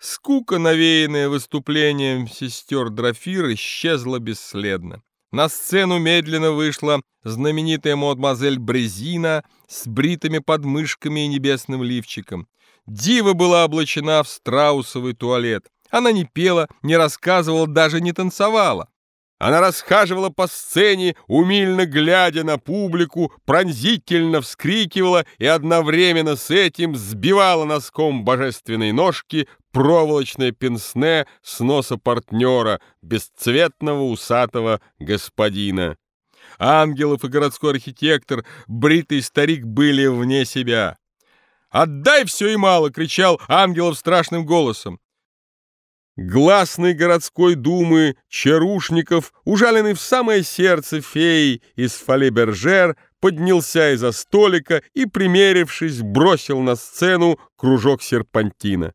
Скука, навеянная выступлением сестер Дрофир, исчезла бесследно. На сцену медленно вышла знаменитая мадемуазель Брезина с бритыми подмышками и небесным лифчиком. Дива была облачена в страусовый туалет. Она не пела, не рассказывала, даже не танцевала. Она расхаживала по сцене, умильно глядя на публику, пронзительно вскрикивала и одновременно с этим сбивала носком божественной ножки проволочное пенсне с носа партнера, бесцветного усатого господина. Ангелов и городской архитектор, бритый старик были вне себя. «Отдай все и мало!» — кричал Ангелов страшным голосом. Гласный городской думы Чарушников, ужаленный в самое сердце феи из Фале-Бержер, поднялся из-за столика и, примерившись, бросил на сцену кружок серпантина.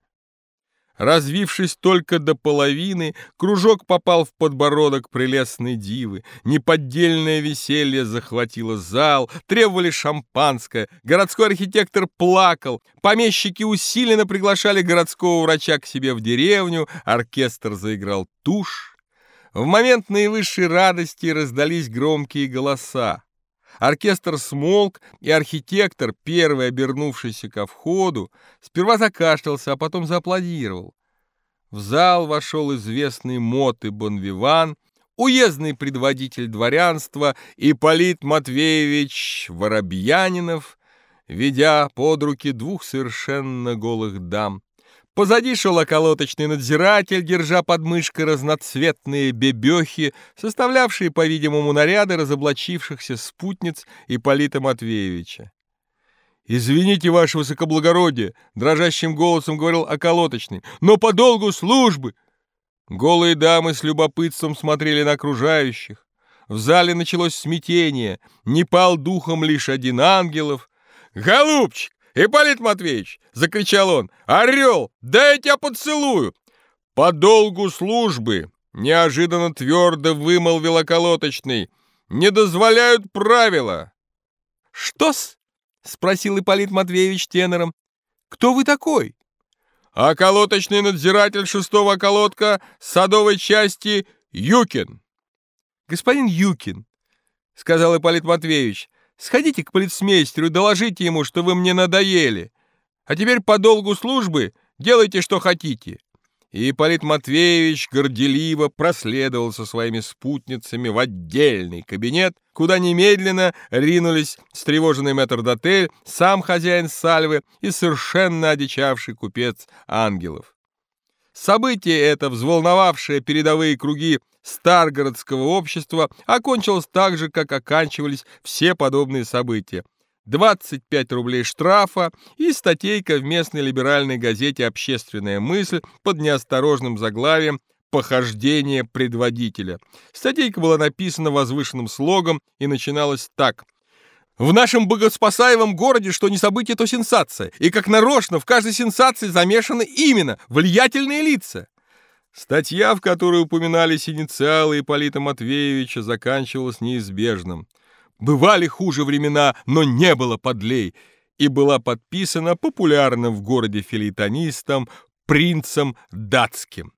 Развившись только до половины, кружок попал в подбородок прелестной дивы. Неподдельное веселье захватило зал, требовали шампанское. Городской архитектор плакал. Помещики усиленно приглашали городского врача к себе в деревню. Оркестр заиграл тушь. В момент наивысшей радости раздались громкие голоса. Оркестр смолк, и архитектор, первый обернувшийся ко входу, сперва закашлялся, а потом зааплодировал. В зал вошел известный мот и бонвиван, уездный предводитель дворянства Ипполит Матвеевич Воробьянинов, ведя под руки двух совершенно голых дам. Позади шел околоточный надзиратель, держа под мышкой разноцветные бебехи, составлявшие, по-видимому, наряды разоблачившихся спутниц Ипполита Матвеевича. «Извините, ваше высокоблагородие!» — дрожащим голосом говорил околоточный. «Но по долгу службы!» Голые дамы с любопытством смотрели на окружающих. В зале началось смятение. Не пал духом лишь один ангелов. «Голубчик, «Ипполит Матвеевич!» — закричал он. «Орел! Да я тебя поцелую!» «По долгу службы!» — неожиданно твердо вымолвил околоточный. «Не дозволяют правила!» «Что-с?» — спросил Ипполит Матвеевич тенором. «Кто вы такой?» «Околоточный надзиратель шестого околотка садовой части Юкин». «Господин Юкин», — сказал Ипполит Матвеевич, Сходите к полицмейстеру доложите ему, что вы мне надоели. А теперь по долгу службы делайте, что хотите». И Ипполит Матвеевич горделиво проследовал со своими спутницами в отдельный кабинет, куда немедленно ринулись встревоженный метрдотель, сам хозяин Сальвы и совершенно одичавший купец Ангелов. Событие это, взволновавшее передовые круги Старгородского общества, окончилось так же, как оканчивались все подобные события. 25 рублей штрафа и статейка в местной либеральной газете «Общественная мысль» под неосторожным заглавием «Похождение предводителя». Статейка была написана возвышенным слогом и начиналась так – в нашем богоспасаемом городе что не событие, то сенсация. И как нарочно в каждой сенсации замешаны именно влиятельные лица. Статья, в которой упоминались инициалы Ипполита Матвеевича, заканчивалась неизбежным. Бывали хуже времена, но не было подлей, и была подписана популярным в городе филитонистом принцем датским.